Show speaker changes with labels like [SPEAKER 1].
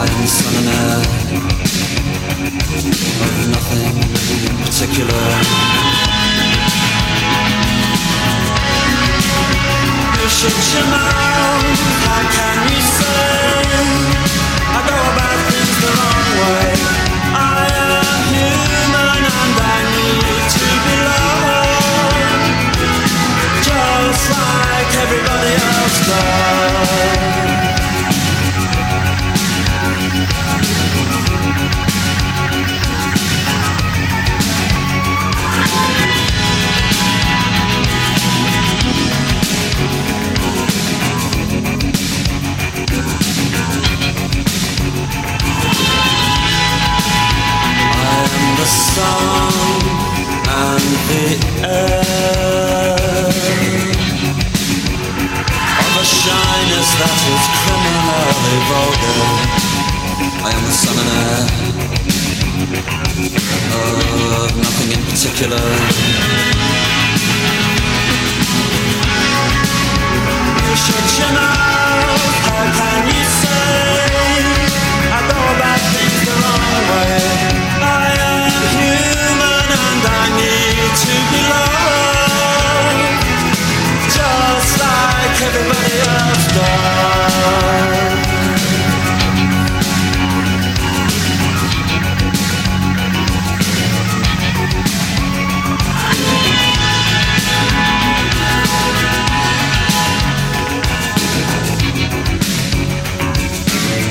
[SPEAKER 1] I am son and particular. You shut your how can we say? Vulgar. I am the son and heir of nothing in particular.